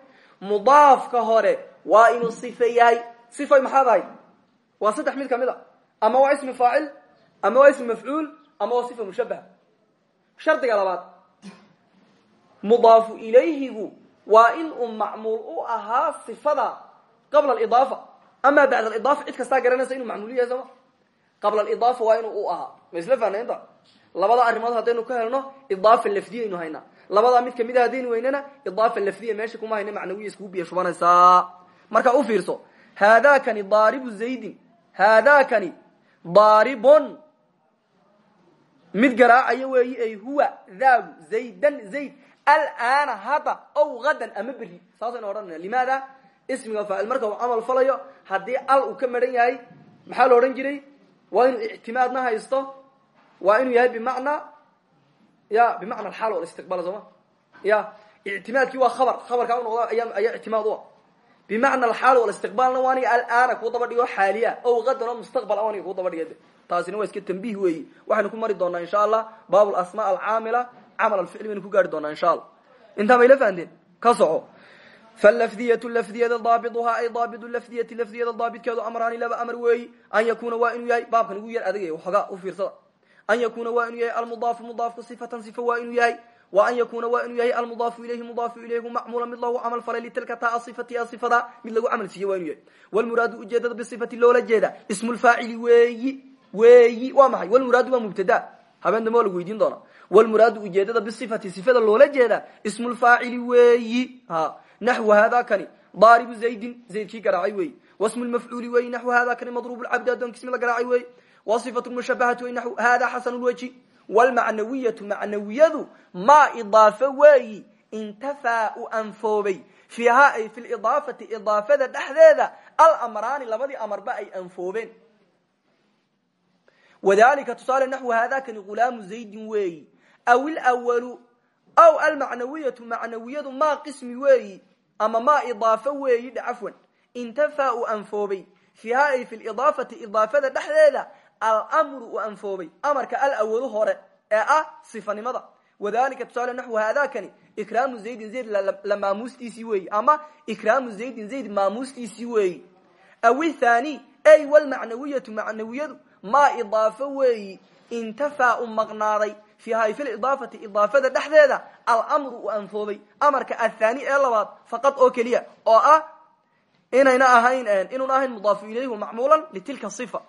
mudaafka hore waa inuu sifa yahay sifay maxaad ahayd waa saddex mid ka mid a ama waa ismi faacil ama waa ismi mafcuul ama waa sifa mushabaha shardiga labaad mudaafu ilayhigu waa in uu macmuul u ahaa sifada qabla alidaafa ama bacd alidaafa cid kastaa garanaysa inuu macmuul yahay sooma qabla alidaafa waa inuu u ahaa. Ma isla fahna inta labada arrimood haddaynu ka helno idaafa lafdiya aynu haynaa. Labadaa mid ka mid a haddaynu weynana idaafa lafdiya meesha kuma hayna macnawiya iskugu biya shubanaysaa. Marka u fiirso haadakani daaribu zaydin haadakani daaribun. Mid garaacayo weeyi ay huwa daagu zaydan zayd. Alana hadda ow hadan ama beri. Saasaynu odhanayna limaada ismiga faacil marka uu camal falayo haddii al uu ka maran yahay maxaa la odhan jiray waa inuu ictimaadna haysto waa inuu yahay bimacnaa ya bimacna alxaal walistiqbaal sooma ya ictimaadkii waa khabar khabarkaa unoqda ayaa ayaa ictimaad u ah. Bimacna alxaal walistiqbaalna waa aniga alana kuu daba dhigo xaaliya ow hadan oo mustaqbal aniga kuu daba dhigay taasina waa iska tambiih weeyi. Waxaynu ku mari doonaa insha allah baab alasma alcaamila camal alficli baynu ku gaari doonaa insha alla intaa mayla fahanteen ka soco falafdiyatu lafdiyada daabiduhaa ay daabidu lafdiyati lafdiyada daabidkeedu amraani laba amar weeyi an yakuna waa inuu yahay baabkan ugu yar adagay waxoogaa u fiirsada an yakuna waa inuu yahay almudaafu mudaafku sifatan sifa waa inuu yahay wa an yakuna waa inuu yahay almudaafu ilayhi mudaafu ilayhu macmuula mid loogu camal falay litilka taa sifatiha sifada mid lagu camal siiye waa inuu yahay wlmuraadu ujeedada bisifati loola jeeda ismu lfaacili weeyi weeyi waa maxay wlmuraadu waa mubtada habeen dambe waa lagu weydiin doona wlmuraadu ujeedada bisifati sifada loola jeeda ismu lfaacili weeyi ha naxwu hada kani daaribu zaydin zaydkii garaacay weeyi wasmu lmafcuuli weeyi naxwu hada kani madruub lcabdi adoonkiismi la garaacay weeyi wa sifatu mushabahati wey naxwu hada xasan lweji wlmacnawiyatu macnawiyadu maa idaafe weeyi intafaa u anfoobay fiihaa ay fi lidaafati idaafada dhexdeeda alamraani labadii amarba ay anfoobeen wadalika tusaale naxwu haadakani gulaamu zaydin weeyi aw ilwalu aw almacnawiyatu macnawiyadu maa qismi weeyi ama maa idaafe weeyi dhacafwan intafaa u anfoobay. Fiihaa ay fi lidaafati idaafada dhexdeeda almru u anfoobay. Amarka hore ee ah sifanimada. Wadalika tusaale naxwu haadakani ikraamu zaydin zayd la maamuustiisii weeyi ama ikraamu zaydin zayd maamuustiisii weeyi. Aw ithani ay wlmacnawiyatu macnawiyadu maa idaafo weeyi intafaa u fiiha fi lidaafati idaafada dhexdeeda almru u anfoobay. Amarka athani ee labaad faqad oo keliya oo ah inayna ahayn inuuna ahayn mudaafu ilayhu macmuulan litilka sifa.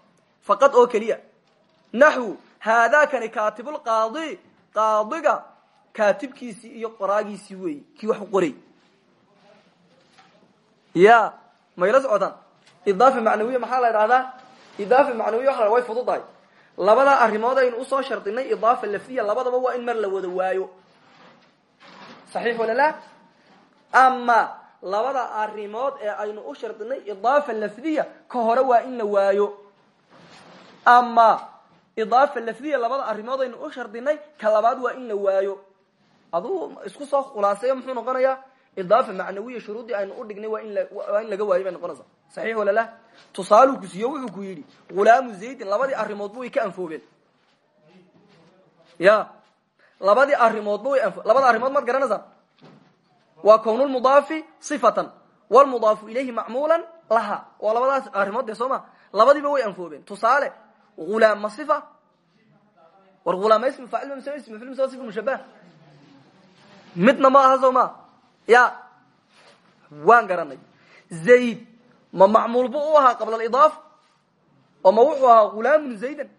Faqad oo keliya naxwu haadakani kaatibulqaadi qaadiga kaatibkiisii iyo qoraagiisii weeyi kii wax u qoray. Ya mayla socotaan idaafa macnawiya maxaa la idhahdaa idaafa macnawiya fududahay labadaa arrimood aynu u soo shardinay idaafa lafdiya labadaba waa in mar la wada waayo. Saxiix wala la ama labada arrimood ee aynu u shardinay idaafa lafdiya ka hore waa in la waayo. Ama idaafa lafdiya labada arrimood aynu u shardinay ka waa in la waayo. Aduu isku soo khulaaseeyo muxuu noqonayaa idaafa macnawiya shuruuddii aynu u dhignay waa in laga waayo bay noqonaysaa saxiix wala la? Tusaaluu ku siiyo wuxuu ku yidhi ghulaamu zaydin labadii arrimoodba way ka anfoobeen ya labadii arrimoodba way anfo labada arrimood maad garanaysaa waa kownulmudaafi sifatan wlmudaafu ilayhi macmuulan laha. Waa labadaas arrimood dee soo ma? Labadiiba way anfoobeen tusaale ghulaam ma sifa? War ghulaam ma ismi faacil ya waan garanay. Zayd ma macmuul bu u ahaa qabla alidaafa ma wuxuu ahaa zaydan?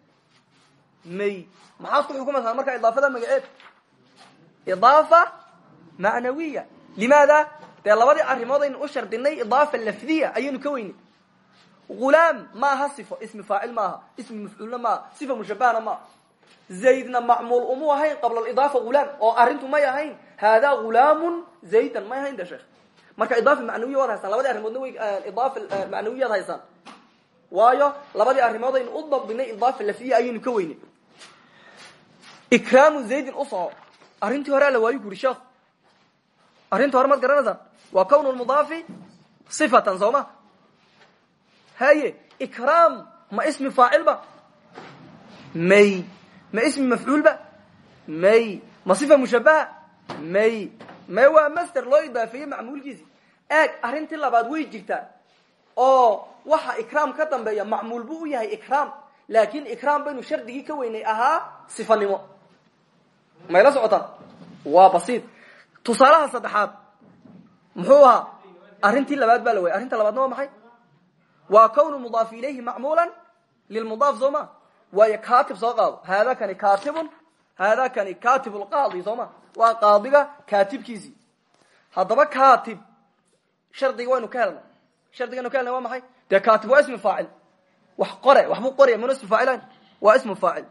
May maxaad ku xukumaysaa markaa idaafada magaceed? Idaafa macnawiya. Limaada dee labadii arrimood u shardinay idaafa lafdiya ayaynu ka weynay ghulaam maaha sifo ismi faacil maaha ismi mafcuulna sifa mushabahna maaha. Zaydna macmuul umu ahayn qabla alidaafa ghulaam oo arrintu may ahayn haadaa ghulaamun zaydan may ahayn de sheekh marka idaafa macnawiya waad haysaan labadii arrimoodna way idaafa macnawiyaad haysaan waayo labadii arrimood aynu u dabdinay idaafa lafdiya ayaynu ka weynay ikraamu zaydin u soo arrintii horea la waayo ku yuri sheekh arrinta hore maad garanaysaan waa kown lmudaafi sifatan soo ma haye ikraam ma ismi faacilba may ma ismi mafcuulba may ma sifa mushabaha may may waa master loo idaafeeyey macmuulkiisi eeg arrintii labaad way jirtaa. Oo waxa ikraam ka dambeeya macmuul buu yahay ikraam. Laakin ikraam baynu shardigii ka weynay ahaa sifanimo. Mayla socotaan? Waa basiid. Tusaalaha saddexaad muxuu ahaa? Arrintii labaad baa la wayay arrinta labaadna waa maxay? Waa kownu mudaafi ilayhi macmuulan lilmudaaf soo ma? Waayo katib soo qaado. Haada kani katibun haada kani katib lqaadi soo ma waa qaadiga kaatibkiisii haddaba katib shardiga waynu ka helnay shardigaynu ka helnay waa maxay? Dee katib waa ismi faacil. Wax qore waxbuu qoraya muna ismi faacilan waa ismu faacil.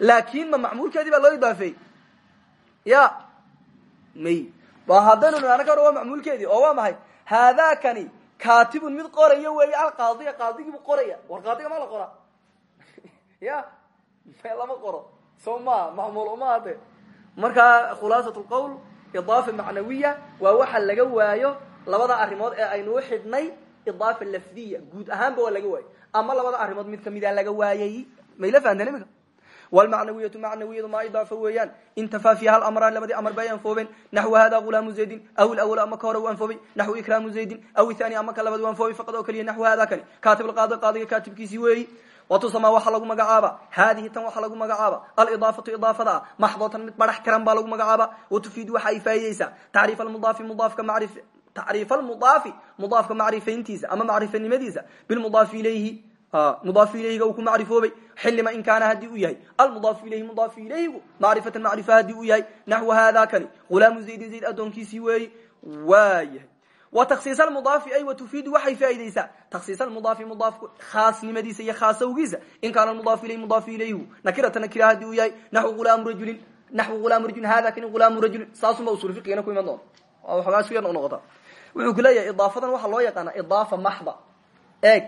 Laakin ma macmuulkeedii baa loo idaafeeyey ya may. Ba haddaynu nihahno ka hor waa macmuulkeedii oo waa maxay? Haadakani katibun mid qoraya weeye alqaadiya qaadigiibu qoraya. War me lama qoro. Soo maa macmuul uma ade markaa khulaasat lqowl idaafa macnawiya waxa laga waayo labada arrimood ee aynu u xidhnay idaafa lafdiya. Guud ahaanba waa laga waayo ama labada arrimood mid kamida laga waayay. Mayla fahanteen imika wlmacnawiyatu macnawiyadu maa idaafa weeyaan. Intafaa fiiha alamraan labadii amar ba ay anfoobeen naxwu hada gulaamu zaydin. Aw ilawal ama ka hore u anfoobay naxwu ikraamu zaydin. Aw ithani ama ka labad u anfoobay faqad oo keliya naxwu hada kani. Kaatib lqaadi qaadiga kaatibkiisii weeyi watusama waxaa lagu magacaaba. Haadihi tan waxaa lagu magacaaba. Alidaafatu idaafada. Ah maxdatan mid barax tiran baa lagu magacaaba. Watufiidu waxa ay faa'ideysaa tacriif almudaafi mudaafka macrif tacriif almudaafi mudaafka macrifayntiisa ama macrifanimadiisa bilmudaafi ilayhi mudaafu ilayhiga uu ku macrifoobay. Xilima in kaana haddii uu yahay. Almudaafu ilayhi mudaafu ilayhigu macrifatan macrifa haddii uu yahay. Naxwu hada kani. Hulaamu zaydin zayd addoonkiisii weeyi. Waa yahay taksiis almudaafi ay tufiidu waxay faa'ideysaa taksiis almudaafi mudaafku khaasnimadiisa iyo khaasawgiisa. In kaana almudaafu ilayhi mudaafu ilayhigu nakirata nakira haddii uu yahay naxwu hulaamu rajulin naxwu hulaamu rajulin hada kani hulaamu rajulin. Saasunba usul fiqigana ku iman doona waxoogaa isku yar noqnoqota wuxuu ku leeyahay idaafadan waxaa loo yaqaana idaafa maxda. Eeg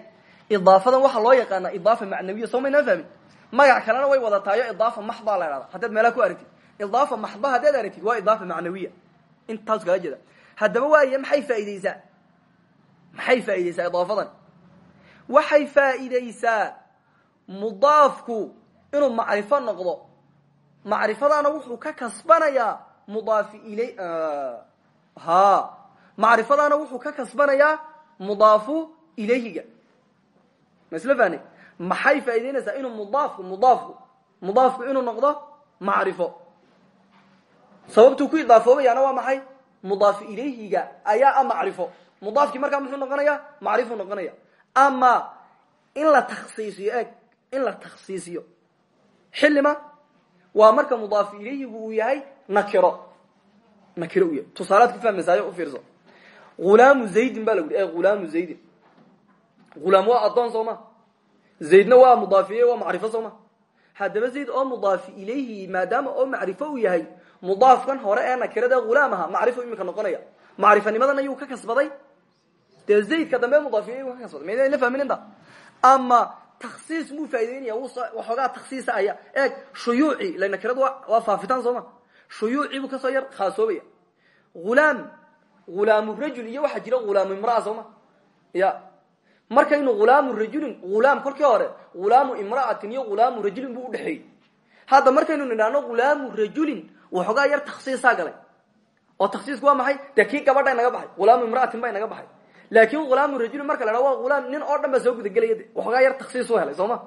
idaafadan waxaa loo yaqaana idaafa macnawiya soo maynaa fahmin? Magac kalena way wadataayo idaafa maxda la ihahda haddaad meelaa ku aragtid. Idaafa maxda haddaad aragtid waa idaafa macnawiya. Intaas kala jeeda haddaba waaya maxay faaideysaa maxay faaideysaa idaafadan? Waxay faa'iideysaa mudaafku inuu macrifo noqdo. Macrifadaana wuxuu ka kasbanayaa mudaafi ilay ha macrifadaana wuxuu ka kasbanayaa mudaafu ilayhiga. Masla fahne maxay faa'ideynaysaa inuu mudaafku mudaafku mudaafku inuu noqdo macrifo? Sababtuu ku idaafoobayaana waa maxay mudaaf ilayhiga ayaa a macrifo. Mudaafkii markaa muxuu noqonaya macrifuu noqonaya ama in la taksiisiyo eeg in la taksiisiyo xillima waa marka mudaaf ilayhigu uu yahay nakiro. Nakiro u yahay. Tusaalaad ku fahmaysaayo u fiirso. Hulaamu zaydin baa lagu yhi hulaamu zaydin. Hulaam waa addoon soo ma? Zaydna waa mudaafiye waa macrifo soo ma? Haddaba mudaafkan hore ee nakirada hulaam aha macrifo imika noqonaya. Macrifanimadan ayuu ka kasbaday. Dee zaydka dambe mudaafiye ka kasbaday. Maydaan la fahmin inta? Ama taksiis muu faa'ideynaya waxoogaa taksiisa aya eeg shuyuuci ila nakiradu waa faafitaan soo ma? Shuyuuci buu ka soo yar khaasoobaya hulaam hulaamu rajul iyo waxaa jira hulaamu imraa soo ma? Ya markaynu hulaamu rajulin hulaam kolkii hore hulaamu imra'atin iyo hulaamu rajulin buu udhexeeyey hadda markaynu nidhaahno hulaamu rajulin waxoogaa yar taksiisaa galay. oo taksiisku waa maxay? Dee gabadha inaga baxay. Hulaamu imra'atin baa inaga baxay. Laakin hulaamu rajulin marka la dha waa nin oo dhan baa soo gudagelaya waxoogaa yar taksiis u helay soo ma?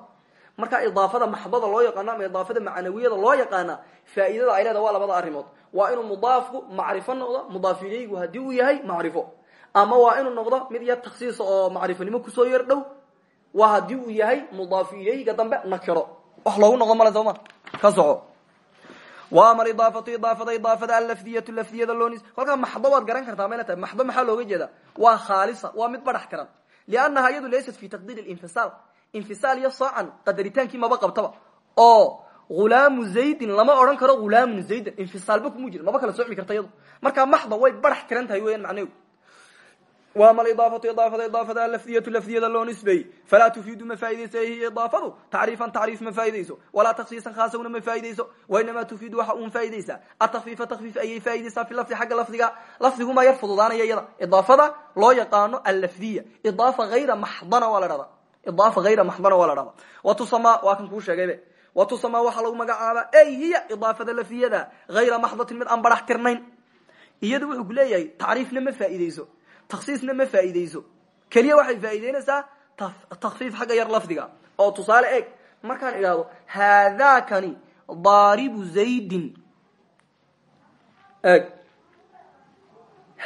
Marka idaafada maxdada loo yaqaano ama idaafada macnawiyada loo yaqaana faa'iidada ay leeda waa labada arrimood. Waa inuu mudaafku macrifo noqdo mudaaf ilaygu haddii uu yahay macrifo. Ama waa inuu noqdo mid yar taksiisa oo macrifonimo ku soo yar dhow. Waa haddii uu yahay mudaafu ilayhiga dambe nakiro. Wax loogu noqon male sooma ka soco wa ama idaafatu idaafada idaafada allafdiyatu lafdiyada loonis. Kolkaa maxdo waad garan kartaa mayna tahay maxdo maxaa looga jeeda waa khaalisa waa mid badhax tiran. Liannaha iyadu laysat fi taqdiir infisaal infisaal iyo soocan qadaritaankii maba qabtaba. Oo hulaamu zaydin lama odhan karo hulaamun zaydan infisaalba kumu jira maba kala socmi karta iyadu. Markaa maxda way badhax tiran tahay weyan macnaheegu wama idaafatu idaafada idaafada lafdiyatu lafdiyada loo nisbeeyey falaa tufiidu ma faa'idayso hiy idaafadu? Tacriifan tacriif ma faa'idayso. Walaa taksiisan khaasawna ma faa'idayso. Wainamaa tufiidu waxa uun faa'idaysaa atakfiifa takfiif ayay faa'idaysaa fi lafdi xagga lafdiga. Lafdiguma yar fududaanaya iyada idaafada loo yaqaano allafdiya. Idaafa hayra maxdana waa la dhahdaa. Idaafa hayra maxdana waa la dhahdaa. Watusama waa kan kuu sheegaybe watusama waxaa lagu magacaabaa ey hiya idaafada lafdiyada. Hayra maxdatin mid aan badhax tirnayn iyadu wuxuu ku leeyahay tacriifna ma faa'idayso taksiisna ma faa'iideyso? Keliya waxay faa'iideynaysaa takfiif xagga yar lafdiga. Oo tusaale eeg markaan idhaahdo haadakani daaribu zaydin. Eeg.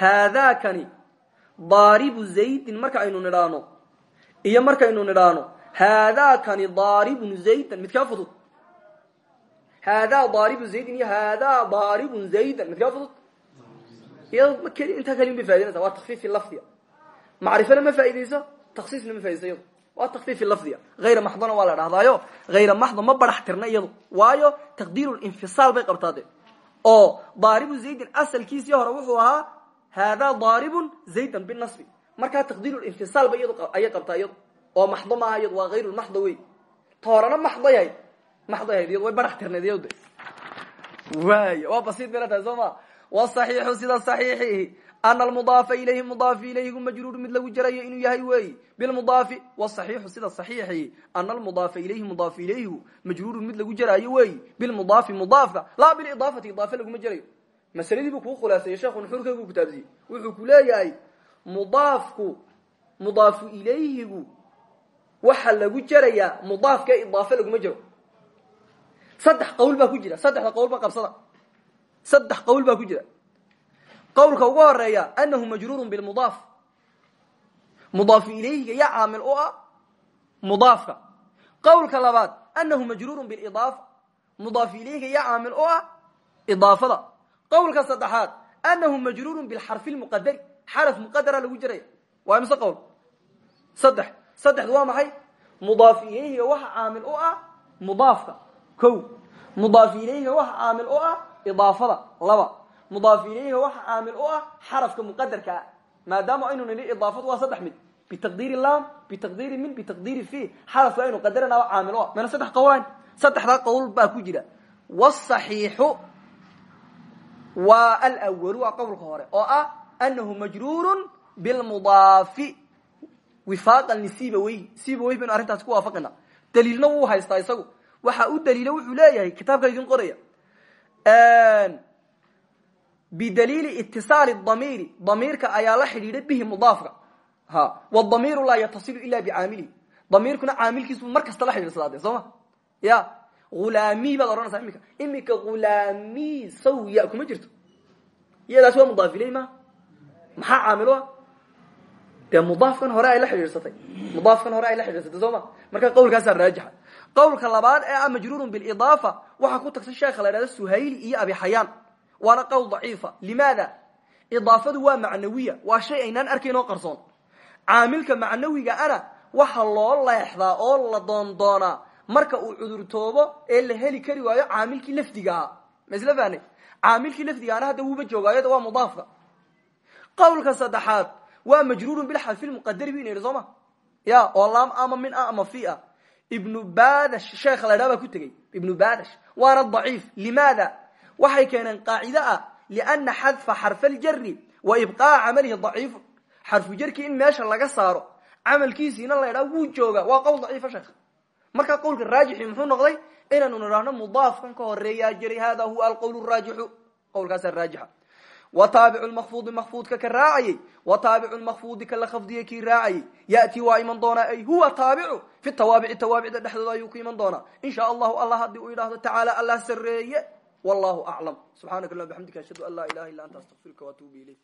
Haadakani daaribu zaydin marka aynu nidhaahno. Iyo markaynu nidhaahno haadakani daaribun zaydan midkaa fudud. Haadaa daaribu zaydin iyo haadaa daaribun zaydan midkaa fudud iyado intaa kalin bay faidinaysa waa takfiifi lafdiga. Macrifana ma faaideyso taksiisna ma faideyso iyado waa takfiifi lafdiga. Hayra maxdana waa la dhahdaayo hayra maxda ma barax tirna iyado waayo taqdiiru infisaal bay qabtaa de oo daaribu zaydin asalkiisii hore wuxuu ahaa haadaa daaribun zaydan binasbi. Markaa taqdiiru infisaal ba ayay qabtaa iyado oo maxdo maaha iyado waa hayru maxdo wey. Ta horena maxdo yahayd maxdo yahayd iyado way barax tirnayd iyado de. Waay waa basiid bayla tahay soo ma wsaxiixu sida saxiixihi ana almudaafa ilayhi mudaafi ilayhigu majruuru mid lagu jarayo inuu yahay weeyi bilmudaafi wasaxiixu sida saxiixi ana almudaafa ilayhi mudaafu ilayhigu majruuru mid lagu jaraayo weeyi bilmudaafi mudaafka laa bilidaafati idaafe laguma jarayo masaladii buu kuu khulaaseeyey sheekhu nuxurkaygu kitaabsiyey wuxuu ku leeyahay mudaafku mudaafu ilayhigu waxa lagu jarayaa mudaafka idaafe laguma jaro saddex qawl baa ku jira saddexda qawl ba qabsada saddex qawl baa ku jira. Qawlka ugu horreeya anahu majruurun bilmudaaf. Mudaafu ilayhiga ya caamil u ah mudaafka. Qawlka labaad anahu majruurun bilidaafa mudaafu ilayhiga ya caamil u ah idaafada. Qawlka saddexaad anahu majruurun bilxarfi lmuqadari xaraf muqadara lagu jiraya waa mise qowl? Saddex. Saddexdu waa maxay? Mudaaf ilayhiga waxa caamil u ah mudaafka. Ko mudaaf ilayhiga waxa caamil u ah idaafada laba. Mudaaf ilayhiga waxa caamil u ah xarafka muqadarka ah maadaama aynu nidhi idaafadu waa saddex mid. Bitaqdiiri lam bitaqdiiri min bitaqdiiri fi. Xarafka aynu qadarana waa caamil u ah. Mana saddex qowlan saddexdaa qowl baa ku jira. Wsaxiixu waa alwalu waa qowlka hore oo ah anahu majruurun bilmudaafi. Wifaaqan lisibawey sibawey baynu arrintaasi ku waafaqina daliilna wuu haystaa isagu. Waxa u daliila wuxuu leeyahay kitaabka idin qoraya bidaliili itisaali damiiri damiirka ayaa la xidhiidha bihi mudaafka. Ha. Wadamiiru laa yatasilu ila bicaamilihi damiirkuna caamilkiisu mar kasta la xidhiidhsadaa de soo ma? Ya. Ulaami baad odhanaysaa imika. Imika ulaami sawya kuma jirto. Iyadaas waa mudaaf iley ma? Maxaa caamil u ah dee mudaafkan hore ay la xidhiidsatay mudaafkan hore ay la xidhiidsatay soo ma? Marka qawlkaasaa raajixa qawlka labaad ee ah majruurun bilidaafa waxaa ku tagtay sheekha la idhahdo suhayli iyo abi xayaan. Waana qowl daciifa. Limaada? Idaafadu waa macnawiya. Waa shay aynaan arkayn oo qarsoon. Caamilka macnawiga ana waxa loo leexdaa oo la doondoonaa marka uu cudurtoobo ee la heli kari waayo caamilkii lafdiga ahaa ma isla fahnay caamilkii lafdigaana hadda wuuba joogaayo waa mudaafka. Qawlka saddexaad waa majruurun bilxadfi lmuqadari ina yidhi soo ma? Ya oo laam min a ama a ibnu badash sheekha la dhaa baa ku tegey ibnu badash. Waana daciif limaada? Waxay keeneen qaacide ah liana xadfa xarfa aljari wa ibqaa camalihi daciifun xarfu jarkii in meesha laga saaro camalkiisiina la ydhaa wuu jooga waa qowl daciifa sheekh markaa qowlka raajixi muxuu noqday inaanu nidhaahno mudaafkan ka horeeyaa jiray hada huwa alqowl raajixu qowlkaasa raajixa wa taabicu lmakfuudi makfuudka ka raacayey. Wa taabicu lmakfuudi ka la khafdiyey kii raacayey. Ya'tii waa iman doonaa ay huwa taabicu fi tawaabici tawaabicda dhexdooda ayuu ku iman doonaa in sha allahu allah haddii uu yidhaahdo tacaala allah sareeye wallahu aclam subxaanaka allah bxamdika ashhadu an laa ilaha illa anta astaqfiruka waatuubu ilayk